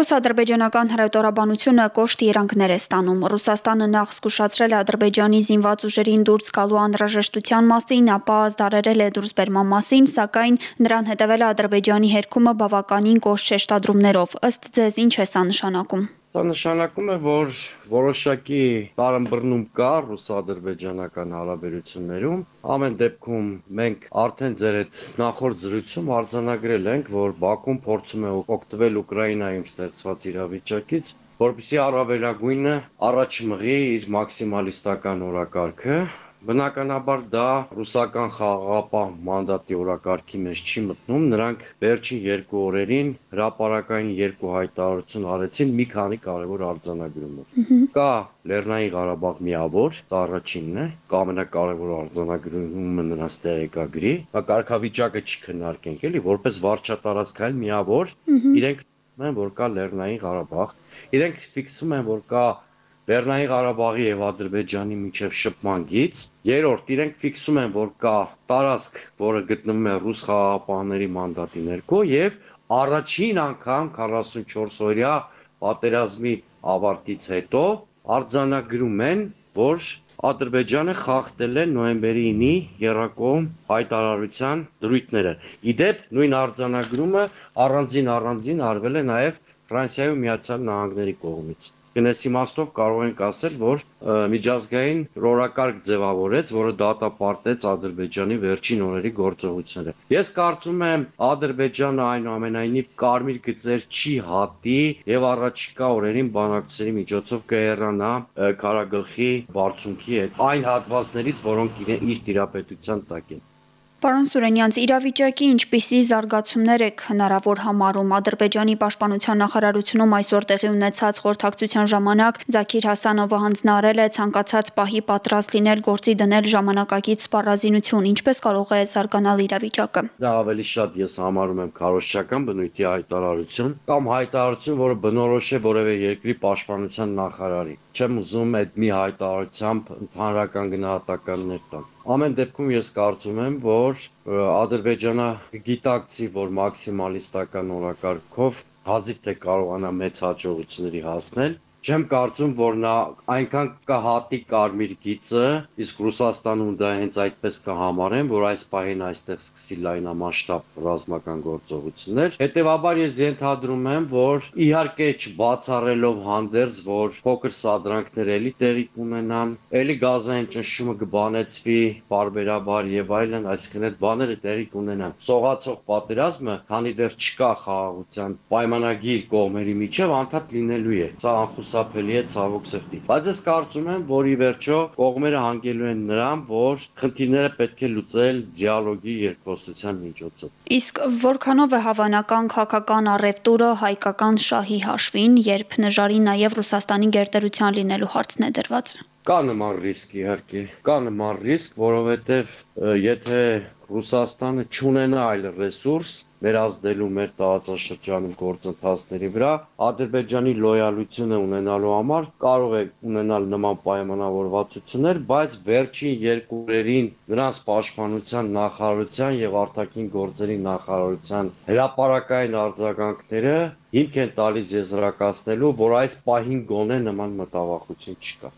Ռուս-ադրբեջանական հրետորաբանությունը կոշտ երանգներ է ստանում։ Ռուսաստանը նախ զգուշացրել է Ադրբեջանի զինված ուժերին դուրս գալու անհրաժեշտության մասին, ապա ազդարերել է դուրսբերման մասին, սակայն նրան հետևել է Ադրբեջանի հերքումը բավականին կոշտ շեշտադրումներով։ Ըստ ձեզ ինչ է սա նշանակում։ Դա նշանակում է, որ որոշակի տարըմբռնում կա ռուս-ադրբեջանական հարաբերություններում։ Ամեն դեպքում մենք արդեն ձեր այդ նախորդ զրույցում արձանագրել ենք, որ Բաքուն փորձում է օգտվել Ուկրաինայում ստեղծված իրավիճակից, որպեսզի առավելագույնը առաջ մղի իր մաքսիմալիստական օրակարգը, Բնականաբար դա ռուսական խաղաղապահ մանդատի օրակարգի մեջ չի մտնում։ Նրանք վերջին երկու օրերին հրաապարակային երկու հայտարարություն արեցին մի քանի կարևոր արձանագրումով։ Կա Լեռնային Ղարաբաղ միավոր, դա առաջինն է, կա ամենակարևոր արձանագրումը նրանց տեղեկագրի, դա կարգավիճակը չքննարկենք, էլի, որպես վարչատարածքային միավոր, իրենք են որ կա Լեռնային Ղարաբաղ, իրենք ֆիքսում են որ կա Լեռնային Ղարաբաղի եւ Ադրբեջանի միջև շփման գիծ։ Երրորդ, իրենք ֆիքսում են, որ կա տարածք, որը գտնվում է ռուս խաղաղապահների մանդատի ներքո եւ առաջին անգամ 44 օրյա պատերազմի ավարտից հետո արձանագրում են, որ Ադրբեջանը խախտել է նոյեմբերի 9-ի Երակոմ հայտարարության դրույթները։ Իդեպ նույն արձանագրումը առանձին առանձին արվել է նաև Ֆրանսիայի Միացյալ Նահանգների կողմից։ Գնես իմաստով կարող ենք ասել, որ միջազգային ռորակարգ ձևավորեց, որը դատապարտեց Ադրբեջանի վերջին օրերի գործողությունները։ Ես կարծում եմ Ադրբեջանը այնուամենայնիվ կարմիր գծեր չի հատի եւ առաջիկա օրերին բանակցերի միջոցով կհեռանա քարագլխի բարձունքի հետ այն հատվածներից, որոնք իր տիրապետության տակ են։ Պարոն Սուրենյանց, իրավիճակի ինչպիսի զարգացումներ եք հնարավոր համարում Ադրբեջանի պաշտպանության նախարարությունում այսօր տեղի ունեցած խորհրդակցության ժամանակ? Զաքիր Հասանովը հանձնարարել է ցանկացած պահի պատրաստ լինել գործի դնել ժամանակակից սպառազինություն, ինչպես կարող է զարգանալ իրավիճակը։ Դա ավելի շատ ես համարում եմ քարոշչական բնույթի հայտարարություն կամ հայտարարություն, որը բնորոշ է որևէ երկրի պաշտպանության նախարարի։ Չեմ ուզում այդ մի հայտարարությամբ ընդհանրական գնահատականներ տալ։ Ամեն դեպքում ես կարծում եմ, որ Ադրբեջանը գիտակցի, որ մաքսիմալիստական օրակարգով հազիվ թե կարողանա մեծ հաջողությունների հասնել Չեմ կարծում, որ նա այնքան կհատի կարմիր գիծը, իսկ Ռուսաստանում դա հենց այդպես կհամարեն, որ այս պահին այստեղ սկսի լայնամասշտաբ ռազմական գործողություններ։ Հետևաբար ես ենթադրում եմ, որ իհարկե չբացառելով հանդերձ, որ փոքր սադրանքներ էլի տեղի կունենան, էլի գազային ճնշումը կբանեցվի բարբերաբար եւ այլն, այսինքն այդ բաները տեղի կունենան։ Սողացող պատերազմը, քանի դեռ չկա խաղաղության պայմանագիր կողմերի միջև, անդադ լինելու է։ Սա անխուս խուսափելի է ցավոք սրտի։ Բայց ես կարծում եմ, որ ի վերջո կողմերը հանգելու են նրան, որ խնդիրները պետք է լուծել դիալոգի երկխոսության միջոցով։ Իսկ որքանով է հավանական քաղաքական առևտուրը հայկական շահի հաշվին, երբ նժարի նաև Ռուսաստանի գերտերության լինելու հարցն է դրված։ Կա նման ռիսկ իհարկե։ Կա նման ռիսկ, որովհետև եթե Ռուսաստանը չունենա այլ ռեսուրս, վերազդելու մեր տարածաշրջանում գործընթացների վրա ադրբեջանի լոյալությունը ունենալու համար կարող է ունենալ նման պայմանավորվածություններ, բայց վերջին երկու օրերին նրանց պաշտպանության նախարարության եւ արտաքին գործերի նախարարության հրաապարակային արձագանքները հիմք են տալիս եզրակացնելու, որ այս պահին գոնե նման մտավախություն չկա։